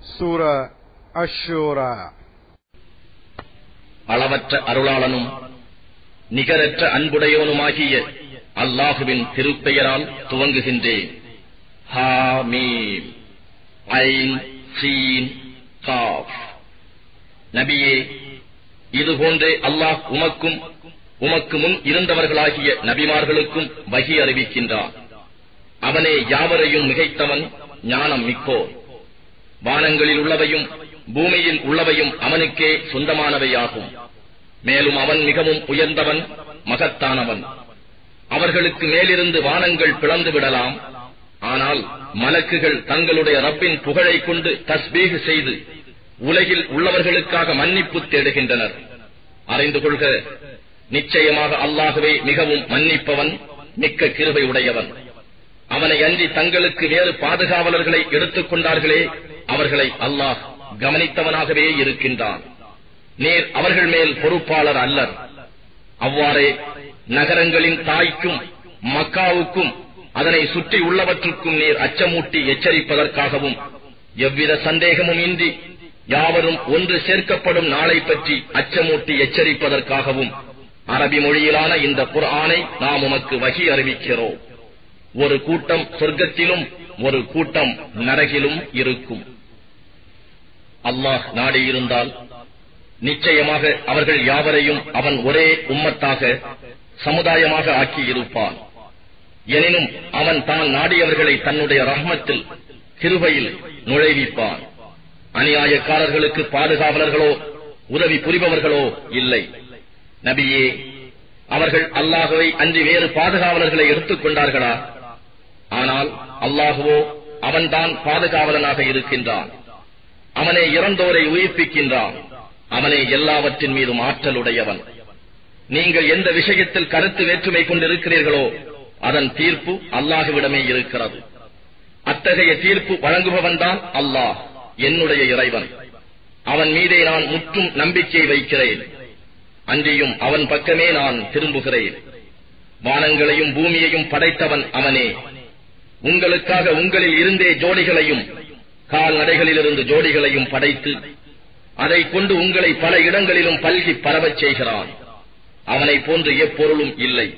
சூரா அஷூரா. அளவற்ற அருளாளனும் நிகரற்ற அன்புடையவனுமாகிய அல்லாஹுவின் திருப்பெயரால் துவங்குகின்றேன். சீன் நபியே இதுபோன்றே அல்லாஹ் உமக்கும் உமக்கு முன் இருந்தவர்களாகிய நபிமார்களுக்கும் வகி அறிவிக்கின்றான். அவனே யாவரையும் மிகைத்தவன் ஞானம் மிக்கோன். வானங்களில் உள்ளவையும் பூமியில் உள்ளவையும் அவனுக்கே சொந்தமானவையாகும். மேலும் அவன் மிகவும் உயர்ந்தவன் மகத்தானவன். அவர்களுக்கு மேலிருந்து வானங்கள் பிளந்து விடலாம். ஆனால் மலக்குகள் தங்களுடைய ரப்பின் புகழைக் கொண்டு தஸ்பீகு செய்து உலகில் உள்ளவர்களுக்காக மன்னிப்பு தேடுகின்றனர். அறிந்து கொள்க நிச்சயமாக அல்லாகவே மிகவும் மன்னிப்பவன் மிக்க கிருபை உடையவன் அவனை அன்றி தங்களுக்கு வேறு பாதுகாவலர்களை எடுத்துக் கொண்டார்களே அவர்களை அல்லாஹ் கவனித்தவனாகவே இருக்கின்றான். நேர் அவர்கள் மேல் பொறுப்பாளர் அல்லர். அவ்வாறே நகரங்களின் தாய்க்கும் மக்காவுக்கும் அதனை சுற்றி உள்ளவற்றுக்கும் நீர் அச்சமூட்டி எச்சரிப்பதற்காகவும் எவ்வித சந்தேகமும் இன்றி யாவரும் ஒன்று சேர்க்கப்படும் நாளை பற்றி அச்சமூட்டி எச்சரிப்பதற்காகவும் அரபி மொழியிலான இந்த குர்ஆனை நாம் உமக்கு வகி அறிவிக்கிறோம். ஒரு கூட்டம் சொர்க்கத்திலும் ஒரு கூட்டம் நரகிலும் இருக்கும். அல்லாஹ் நாடியிருந்தால் நிச்சயமாக அவர்கள் யாவரையும் அவன் ஒரே உம்மத்தாக சமுதாயமாக ஆக்கியிருப்பான். எனினும் அவன் தான் நாடியவர்களை தன்னுடைய ரஹ்மத்தில் கிருபையில் நுழைவிப்பான். அநியாயக்காரர்களுக்கு பாதுகாவலர்களோ உதவி புரிபவர்களோ இல்லை. நபியே அவர்கள் அல்லாஹுவை அன்றி வேறு பாதுகாவலர்களை எடுத்துக் கொண்டார்களா? ஆனால் அல்லாஹுவோ அவன்தான் பாதுகாவலனாக இருக்கின்றான். அவனே இறந்தோரை உயிர்ப்பிக்கின்றான். அவனே எல்லாவற்றின் மீதும் ஆற்றலுடையவன். நீங்கள் எந்த விஷயத்தில் கருத்து வேற்றுமை கொண்டிருக்கிறீர்களோ அதன் தீர்ப்பு அல்லாஹுவிடமே இருக்கிறது. அத்தகைய தீர்ப்பு வழங்குபவன்தான் அல்லாஹ் என்னுடைய இறைவன். அவன் மீதே நான் முற்றும் நம்பிக்கை வைக்கிறேன். அன்றியும் அவன் பக்கமே நான் திரும்புகிறேன். வானங்களையும் பூமியையும் படைத்தவன் அவனே. உங்களுக்காக உங்களில் இருந்தே ஜோடிகளையும் கால்நடைகளிலிருந்து ஜோடிகளையும் படைத்து அதை கொண்டு உங்களை பல இடங்களிலும் பல்கி பரவச் செய்கிறான். அவனை போன்று எப்பொருளும் இல்லை.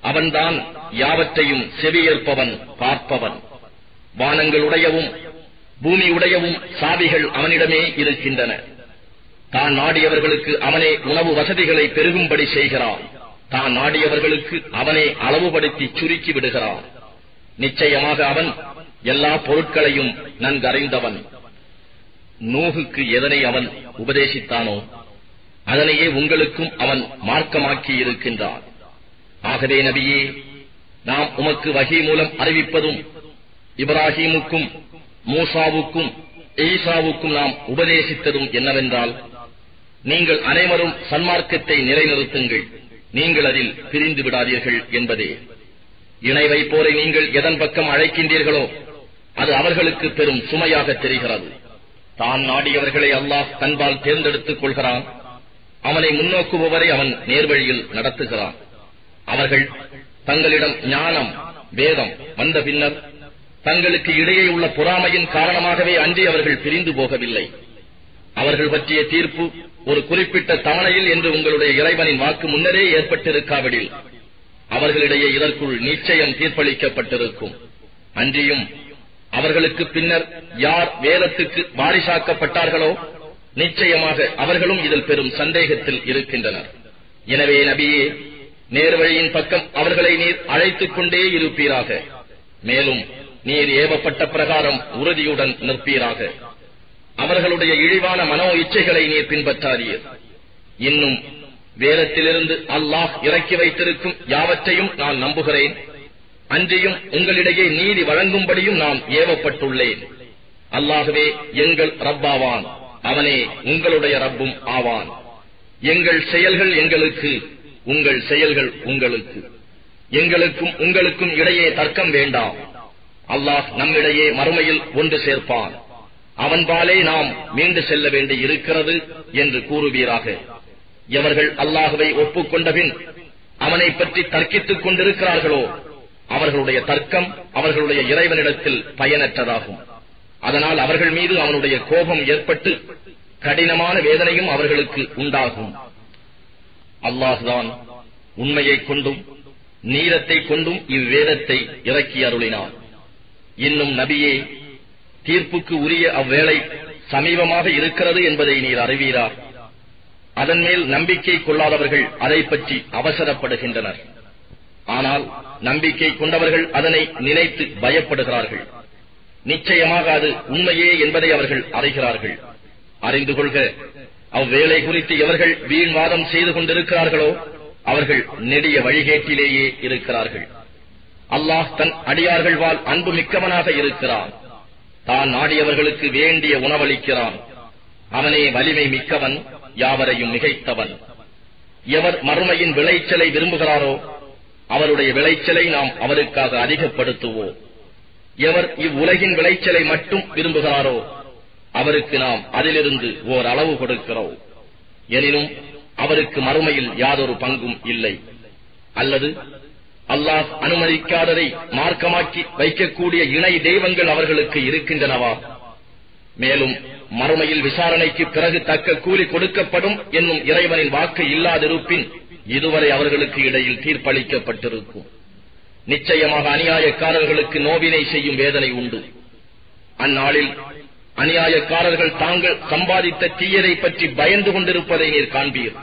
அவன்தான் யாவற்றையும் செவியேற்பவன் பார்ப்பவன். வானங்களுடையவும் பூமி உடையவும் சாவிகள் அவனிடமே இருக்கின்றன. தான் நாடியவர்களுக்கு அவனே உணவு வசதிகளை பெருகும்படி செய்கிறான். தான் நாடியவர்களுக்கு அவனே அளவுபடுத்தி சுருக்கி விடுகிறான். நிச்சயமாக அவன் எல்லா பொருட்களையும் நன்கறிந்தவன். நூகுக்கு எதனை அவன் உபதேசித்தானோ அதனையே உங்களுக்கும் அவன் மார்க்கமாக்கி இருக்கின்றான். ஆகவே நபியே நாம் உமக்கு வகை மூலம் அறிவிப்பதும் இப்ராஹீமுக்கும் மூசாவுக்கும் ஈசாவுக்கும் நாம் உபதேசித்ததும் என்னவென்றால் நீங்கள் அனைவரும் சன்மார்க்கத்தை நிலைநிறுத்துங்கள். நீங்கள் அதில் பிரிந்து விடாதீர்கள் என்பதே. இணை வைப்போரை நீங்கள் எதன் பக்கம் அழைக்கின்றீர்களோ அது அவர்களுக்கு பெரும் சுமையாக தெரிகிறது. தான் நாடியவர்களை அல்லாஹ் தன்பால் தேர்ந்தெடுத்துக் கொள்கிறான். அவனை முன்னோக்குபவரை அவன் நேர்வழியில் நடத்துகிறான். அவர்கள் தங்களிடம் ஞானம் வேதம் வந்த பின்னர் தங்களுக்கு இடையே உள்ள பொறாமையின் காரணமாகவே அன்றி அவர்கள் பிரிந்து போகவில்லை. அவர்கள் பற்றிய தீர்ப்பு ஒரு குறிப்பிட்ட தவணையில் என்று உங்களுடைய இறைவனின் வாக்கு முன்னரே ஏற்பட்டிருக்காவிடில். அவர்களிடையே இதற்குள் நிச்சயம் தீர்ப்பளிக்கப்பட்டிருக்கும். அன்றியும் அவர்களுக்கு பின்னர் யார் வேதத்துக்கு வாரிசாக்கப்பட்டார்களோ நிச்சயமாக அவர்களும் இதில் பெரும் சந்தேகத்தில் இருக்கின்றனர். எனவே நபியே நேர்வழியின் பக்கம் அவர்களை நீர் அழைத்துக் கொண்டே இருப்பீராக. மேலும் நீர் ஏவப்பட்ட பிரகாரம் உறுதியுடன் நிற்பீராக. அவர்களுடைய இழிவான மனோ இச்சைகளை நீர் பின்பற்றாதீர். இன்னும் வேதத்திலிருந்து அல்லாஹ் இறக்கி வைத்திருக்கும் யாவற்றையும் நான் நம்புகிறேன். அன்றியும் உங்களிடையே நீதி வழங்கும்படியும் நாம் ஏவப்பட்டுள்ளேன். அல்லாகவே எங்கள் ரப்பாவான் அவனே உங்களுடைய ரப்பும் ஆவான். எங்கள் செயல்கள் எங்களுக்கு உங்கள் செயல்கள் உங்களுக்கு. எங்களுக்கும் உங்களுக்கும் இடையே தர்க்கம் வேண்டாம். அல்லாஹ் நம்மிடையே மறுமையில் ஒன்று சேர்ப்பான். அவன்பாலே நாம் மீண்டு செல்ல வேண்டி இருக்கிறது என்று கூறுவீராக. எவர்கள் அல்லாஹுவை ஒப்புக்கொண்டபின் அவனை பற்றி தர்க்கித்துக் கொண்டிருக்கிறார்களோ அவர்களுடைய தர்க்கம் அவர்களுடைய இறைவனிடத்தில் பயனற்றதாகும். அதனால் அவர்கள் மீது அவனுடைய கோபம் ஏற்பட்டு கடினமான வேதனையும் அவர்களுக்கு உண்டாகும். அல்லாஹுதான் உண்மையைக் கொண்டும் நீரத்தை கொண்டும் இவ்வேதத்தை இறக்கி அருளினார் இன்னும் நபியே தீர்ப்புக்கு உரிய அவ்வேளை சமீபமாக இருக்கிறது என்பதை நீர் அறிவீரா? அதன் மேல் நம்பிக்கை கொள்ளாதவர்கள் அதை பற்றி அவசரப்படுகின்றனர். ஆனால் நம்பிக்கை கொண்டவர்கள் அதனை நினைத்து பயப்படுகிறார்கள். நிச்சயமாக அது உண்மையே என்பதை அவர்கள் அறிகிறார்கள். அறிந்து கொள்க அவ்வேளை குறித்து எவர்கள் வீண்வாதம் செய்து கொண்டிருக்கிறார்களோ அவர்கள் நெடிய வழிகேட்டிலேயே இருக்கிறார்கள். அல்லாஹ் தன் அடியார்கள் வாழ் அன்பு மிக்கவனாக இருக்கிறான். தான் நாடியவர்களுக்கு வேண்டிய உணவளிக்கிறான். அவனே வலிமை மிக்கவன் யாவரையும் மிகைத்தவன். எவர் மறுமையின் விளைச்சலை விரும்புகிறாரோ அவருடைய விளைச்சலை நாம் அவருக்காக அதிகப்படுத்துவோம். எவர் இவ்வுலகின் விளைச்சலை மட்டும் விரும்புகிறாரோ அவருக்கு நாம் அதிலிருந்து ஓர் அளவு கொடுக்கிறோம். எனினும் அவருக்கு மறுமையில் யாதொரு பங்கும் இல்லை. அல்லது அல்லாஹ் அனுமதிக்காததை மார்க்கமாக்கி வைக்கக்கூடிய இணை தெய்வங்கள் அவர்களுக்கு இருக்கின்றனவா? மேலும் மறுமையில் விசாரணைக்கு பிறகு தக்க கூலி கொடுக்கப்படும் என்னும் இறைவனின் வாக்கு இல்லாதிருப்பின் இதுவரை அவர்களுக்கு இடையில் தீர்ப்பளிக்கப்பட்டிருக்கும். நிச்சயமாக அநியாயக்காரர்களுக்கு நோவினை செய்யும் வேதனை உண்டு. அந்நாளில் அநியாயக்காரர்கள் தாங்கள் சம்பாதித்த தீயதை பற்றி பயந்து கொண்டிருப்பதை நீர் காண்பீர்.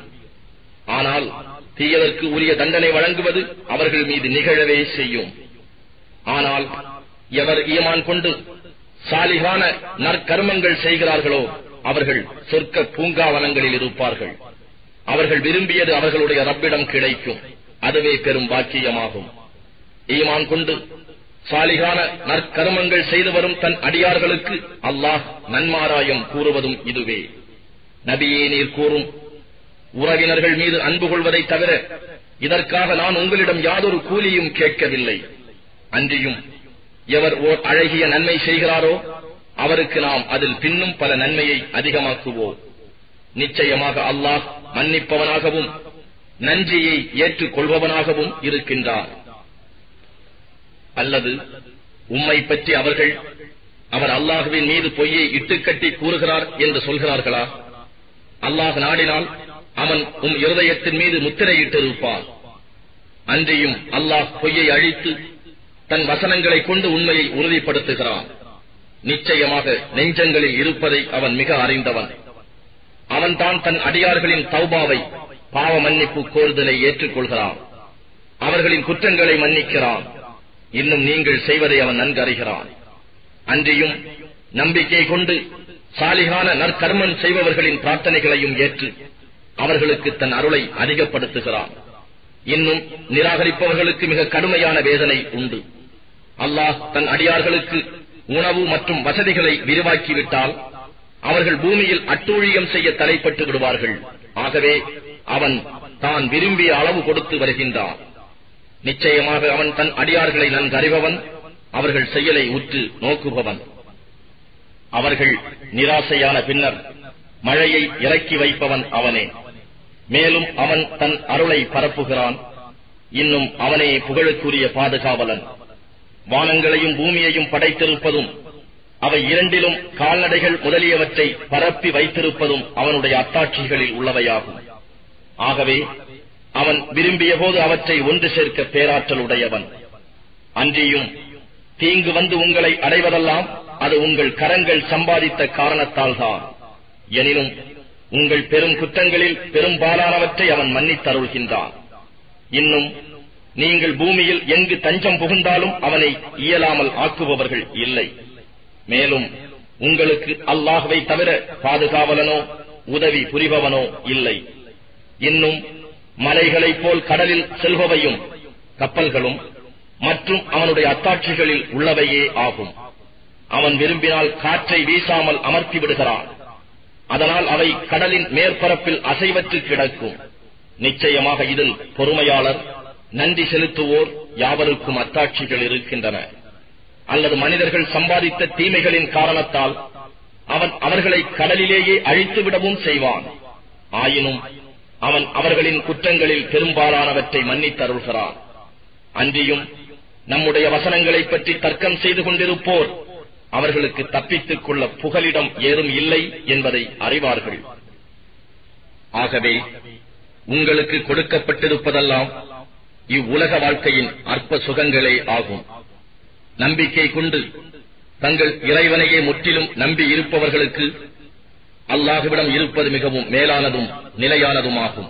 ஆனால் தீயதற்கு உரிய தண்டனை வழங்குவது அவர்கள் மீது நிகழவே செய்யும். ஆனால் எவர் ஈமான் கொண்டு சாலிகான நற்கர்மங்கள் செய்கிறார்களோ அவர்கள் சொர்க்க பூங்காவனங்களில் இருப்பார்கள். அவர்கள் விரும்பியது அவர்களுடைய ரப்பிடம் கிடைக்கும். அதுவே பெரும் பாக்கியமாகும். ஈமான் கொண்டு சாலிகான நற்கர்மங்கள் செய்து வரும் தன் அடியார்களுக்கு அல்லாஹ் நன்மாராயம் கூறுவதும் இதுவே. நபியே நீர் கூறும் உறவினர்கள் மீது அன்பு கொள்வதை தவிர இதற்காக நான் உங்களிடம் யாதொரு கூலியும் கேட்கவில்லை. அன்றியும் எவர் ஓர் அழகிய நன்மை செய்கிறாரோ அவருக்கு நாம் அதில் பின்னும் பல நன்மையை அதிகமாக்குவோம். நிச்சயமாக அல்லாஹ் மன்னிப்பவனாகவும் நன்றியை ஏற்றுக் கொள்பவனாகவும் இருக்கின்றார் அல்லது உம்மை பற்றி அவர்கள் அவர் அல்லாஹுவின் மீது பொய்யை இட்டுக்கட்டி கூறுகிறார் என்று சொல்கிறார்களா? அல்லாஹ் நாடினால் அவன் உம் இருதயத்தின் மீது முத்திரையிட்டிருப்பான். அன்றியும் அல்லாஹ் பொய்யை அழித்து தன் வசனங்களை கொண்டு உண்மையை உறுதிப்படுத்துகிறான். நிச்சயமாக நெஞ்சங்களில் இருப்பதை அவன் மிக அறிந்தவன். அவன்தான் தன் அடியார்களின் தௌபாவை பாவ மன்னிப்பு கோருதலை ஏற்றுக்கொள்கிறான். அவர்களின் குற்றங்களை மன்னிக்கிறான். இன்னும் நீங்கள் செய்வதை அவன் நன்கு அறிகிறான். அன்றியும் நம்பிக்கை கொண்டு சாலிகான நற்கர்மன் செய்பவர்களின் பிரார்த்தனைகளையும் ஏற்று அவர்களுக்கு தன் அருளை அதிகப்படுத்துகிறான். இன்னும் நிராகரிப்பவர்களுக்கு மிக கடுமையான வேதனை உண்டு. அல்லாஹ் தன் அடியார்களுக்கு உணவு மற்றும் வசதிகளை விரிவாக்கிவிட்டால் அவர்கள் பூமியில் அட்டூழியம் செய்ய தலைப்பட்டு விடுவார்கள் ஆகவே அவன் தான் விரும்பிய அளவு கொடுத்து வருகின்றான். நிச்சயமாக அவன் தன் அடியார்களை நன்கறிபவன் அவர்கள் செயலை உற்று நோக்குபவன். அவர்கள் நிராசையான பின்னர் மழையை இறக்கி வைப்பவன் அவனே. மேலும் அவன் தன் அருளை பரப்புகிறான். இன்னும் அவனே புகழுக்குரிய பாதுகாவலன். வானங்களையும் பூமியையும் படைத்திருப்பதும் அவை இரண்டிலும் கால்நடைகள் முதலியவற்றை பரப்பி வைத்திருப்பதும் அவனுடைய அத்தாட்சிகளில் உள்ளவையாகும். ஆகவே அவன் விரும்பிய போது அவற்றை ஒன்று சேர்க்க பேராற்றல் உடையவன். அன்றியும் தீங்கு வந்து உங்களை அடைவதெல்லாம் அது உங்கள் கரங்கள் சம்பாதித்த காரணத்தால் தான் எனினும் உங்கள் பெரும் குற்றங்களில் பெரும்பாலானவற்றை அவன் மன்னித்தருள்கின்றான். இன்னும் நீங்கள் பூமியில் எங்கு தஞ்சம் புகுந்தாலும் அவனை இயலாமல் ஆக்குபவர்கள் இல்லை. மேலும் உங்களுக்கு அல்லாஹுவை தவிர பாதுகாவலனோ உதவி புரிபவனோ இல்லை. இன்னும் மலைகளைப் போல் கடலில் செல்பவையும் கப்பல்களும் மற்றும் அவனுடைய அத்தாட்சிகளில் உள்ளவையே ஆகும். அவன் விரும்பினால் காற்றை வீசாமல் அமர்த்தி விடுகிறான். அதனால் அவை கடலின் மேற்பரப்பில் அசைவற்று கிடக்கும். நிச்சயமாக இதில் பொறுமையாளர் நன்றி செலுத்துவோர் யாவருக்கும் அத்தாட்சிகள் இருக்கின்றன. அல்லது மனிதர்கள் சம்பாதித்த தீமைகளின் காரணத்தால் அவன் அவர்களை கடலிலேயே அழித்துவிடவும் செய்வான். ஆயினும் அவன் அவர்களின் குற்றங்களில் பெரும்பாலானவற்றை மன்னித்தருள்கிறான். அன்றியும் நம்முடைய வசனங்களைப் பற்றி தர்க்கம் செய்து கொண்டிருப்போர் அவர்களுக்கு தப்பித்துக் கொள்ள புகலிடம் ஏதும் இல்லை என்பதை அறிவார்கள். ஆகவே உங்களுக்கு கொடுக்கப்பட்டிருப்பதெல்லாம் இவ்வுலக வாழ்க்கையின் அற்ப சுகங்களே ஆகும். நம்பிக்கை கொண்டு தங்கள் இறைவனையே முற்றிலும் நம்பி இருப்பவர்களுக்கு அல்லாஹுவிடம் இருப்பது மிகவும் மேலானதும் நிலையானதுமாகும்.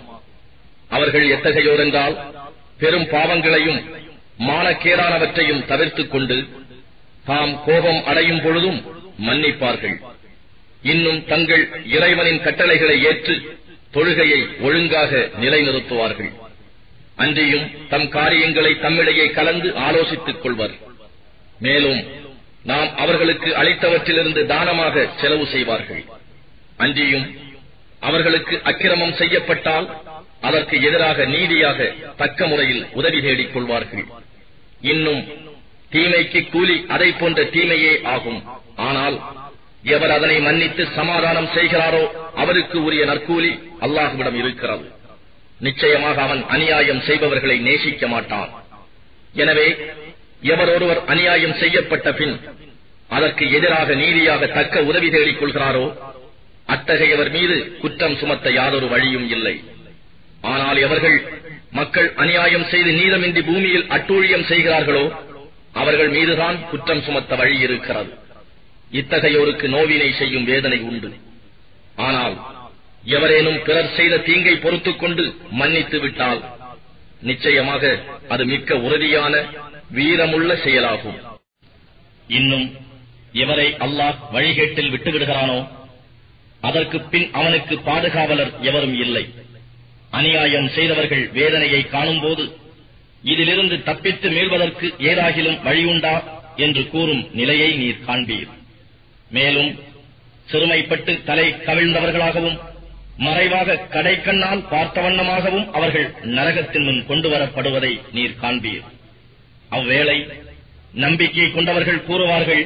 அவர்கள் எத்தகையோர் என்றால் பெரும் பாவங்களையும் மானக்கேடானவற்றையும் தவிர்த்துக் கொண்டு தாம் கோபம் அடையும் பொழுதும் மன்னிப்பார்கள். இன்னும் தங்கள் இறைவனின் கட்டளைகளை ஏற்று தொழுகையை ஒழுங்காக நிலைநிறுத்துவார்கள். அன்றியும் தம் காரியங்களை தம்மிடையே கலந்து ஆலோசித்துக் கொள்வர். மேலும் நாம் அவர்களுக்கு அளித்தவற்றிலிருந்து தானமாக செலவு செய்வார்கள். அன்றியும் அவர்களுக்கு அக்கிரமம் செய்யப்பட்டால் அதற்கு எதிராக நீதியாக தக்க முறையில் உதவி தேடிக் கொள்வார்கள். இன்னும் தீமைக்கு கூலி அதை போன்ற தீமையே ஆகும். ஆனால் எவர் அதனை மன்னித்து சமாதானம் செய்கிறாரோ அவருக்கு உரிய நற்கூலி அல்லாஹுவிடம் இருக்கிறது. நிச்சயமாக அவன் அநியாயம் செய்பவர்களை நேசிக்க மாட்டான். எனவே எவர் ஒருவர் அநியாயம் செய்யப்பட்ட பின் அதற்கு எதிராக நீதியாக தக்க உதவி தேடிக் கொள்கிறாரோ அத்தகையவர் மீது குற்றம் சுமத்த யாதொரு வழியும் இல்லை. ஆனால் எவர்கள் மக்கள் அநியாயம் செய்து நீதமின்றி பூமியில் அட்டூழியம் செய்கிறார்களோ அவர்கள் மீதுதான் குற்றம் சுமத்த வழி இருக்கிறது. இத்தகையோருக்கு நோவினை செய்யும் வேதனை உண்டு. ஆனால் எவரேனும் பிறர் செய்த தீங்கை பொறுத்துக் கொண்டு மன்னித்து விட்டால் நிச்சயமாக அது மிக்க உறுதியான வீரமுள்ள செயலாகும். இன்னும் எவரை அல்லாஹ் வழிகேட்டில் விட்டுவிடுகிறானோ அதற்கு பின் அவனுக்கு பாதுகாவலர் எவரும் இல்லை. அநியாயம் செய்தவர்கள் வேதனையை காணும்போது இதிலிருந்து தப்பித்து மீள்வதற்கு ஏதாகிலும் வழியுண்டா என்று கூறும் நிலையை நீர் காண்பீர். மேலும் சிறுமைப்பட்டு தலை கவிழ்ந்தவர்களாகவும் மறைவாக கடைக்கண்ணால் பார்த்த வண்ணமாகவும் அவர்கள் நரகத்தின் முன் கொண்டு வரப்படுவதை நீர் காண்பீர். அவ்வேளை நம்பிக்கை கொண்டவர்கள் கூறுவார்கள்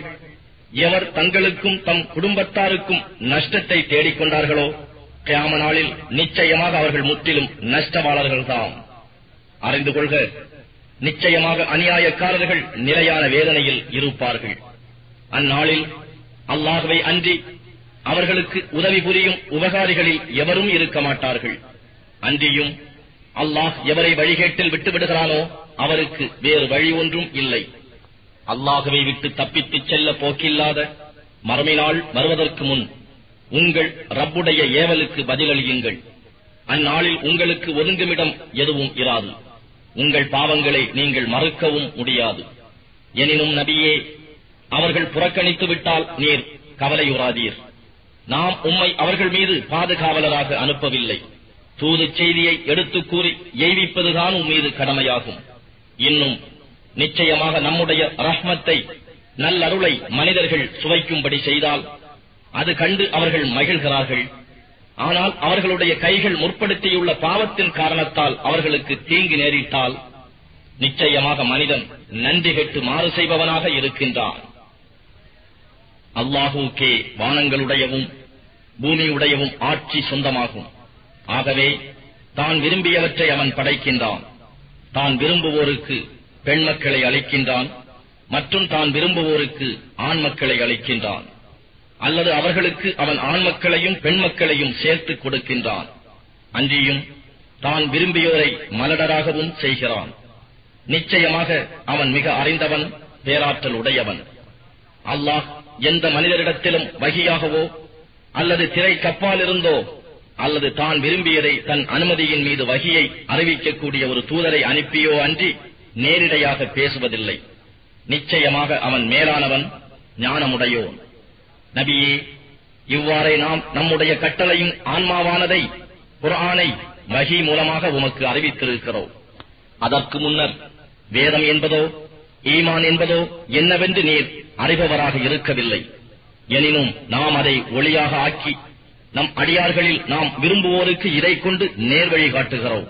எவர் தங்களுக்கும் தம் குடும்பத்தாருக்கும் நஷ்டத்தை தேடிக் கொண்டார்களோ கியாம நாளில் நிச்சயமாக அவர்கள் முற்றிலும் நஷ்டவாளர்கள்தான் அறிந்து கொள்க நிச்சயமாக அநியாயக்காரர்கள் நிலையான வேதனையில் இருப்பார்கள். அந்நாளில் அல்லாகவே அன்றி அவர்களுக்கு உதவி புரியும் உபகாரிகளில் எவரும் இருக்க மாட்டார்கள். அன்றியும் அல்லாஹ் எவரை வழிகேட்டில் விட்டுவிடுகிறானோ அவருக்கு வேறு வழி ஒன்றும் இல்லை. அல்லாகவே விட்டு தப்பித்துச் செல்ல போக்கில்லாத மறுமைநாள் வருவதற்கு முன் உங்கள் ரப்புடைய ஏவலுக்கு பதிலளியுங்கள். அந்நாளில் உங்களுக்கு ஒதுங்குமிடம் எதுவும் இராது. உங்கள் பாவங்களை நீங்கள் மறுக்கவும் முடியாது. எனினும் நபியே அவர்கள் புறக்கணித்து விட்டால் நீர் கவலையுறாதீர். நாம் உம்மை அவர்கள் மீது பாதுகாவலராக அனுப்பவில்லை. தூது செய்தியை எடுத்துக் கூறி எய்விப்பதுதான் உம் மீது கடமையாகும். இன்னும் நிச்சயமாக நம்முடைய ரஹ்மத்தை நல்லருளை மனிதர்கள் சுவைக்கும்படி செய்தால் அது கண்டு அவர்கள் மகிழ்கிறார்கள். ஆனால் அவர்களுடைய கைகள் முற்படுத்தியுள்ள பாவத்தின் காரணத்தால் அவர்களுக்கு தீங்கு நேரிட்டால் நிச்சயமாக மனிதன் நன்றி கெட்டு மாறு செய்பவனாக இருக்கின்றான். அல்லாஹூக்கே வானங்களுடையவும் பூமியுடையவும் ஆட்சி சொந்தமாகும். ஆகவே தான் விரும்பியவற்றை அவன் படைக்கின்றான். தான் விரும்புவோருக்கு பெண் மக்களை அளிக்கின்றான் மற்றும் தான் விரும்புவோருக்கு ஆண் மக்களை அளிக்கின்றான். அல்லது அவர்களுக்கு அவன் ஆண் மக்களையும் பெண் மக்களையும் சேர்த்துக் கொடுக்கின்றான். அன்றியும் தான் விரும்பியோரை மலடராகவும் செய்கிறான். நிச்சயமாக அவன் மிக அறிந்தவன் பேராற்றல் உடையவன். அல்லாஹ் எந்த மனிதரிடத்திலும் வகியாகவோ அல்லது திரை கப்பாலிருந்தோ அல்லது தான் விரும்பியதை தன் அனுமதியின் மீது வகியை அறிவிக்கக்கூடிய ஒரு தூதரை அனுப்பியோ அன்றி நேரிடையாக பேசுவதில்லை. நிச்சயமாக அவன் மேலானவன் ஞானமுடையோன். நபியே இவ்வாறே நாம் நம்முடைய கட்டளையின் ஆன்மாவானதை குர்ஆனை வகி மூலமாக உமக்கு அறிவித்திருக்கிறோம். அதற்கு முன்னர் வேதம் என்பதோ ஈமான் என்பதோ என்னவென்று நீர் அறிபவராக இருக்கவில்லை. எனினும் நாம் அதை ஒளியாக ஆக்கி நம் அடியார்களில் நாம் விரும்புவோருக்கு இதை கொண்டு நேர்வழி காட்டுகிறோம்.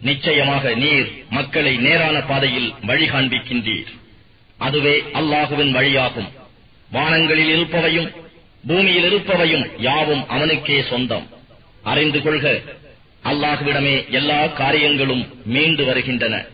நிச்சயமாக நீர் மக்களை நேரான பாதையில் வழி காண்பிக்கின்றீர். அதுவே அல்லாஹுவின் வழியாகும். வானங்களில் இருப்பவையும் பூமியில் இருப்பவையும் யாவும் அவனுக்கே சொந்தம். அறிந்து கொள்க அல்லாஹுவிடமே எல்லா காரியங்களும் மீண்டு வருகின்றன.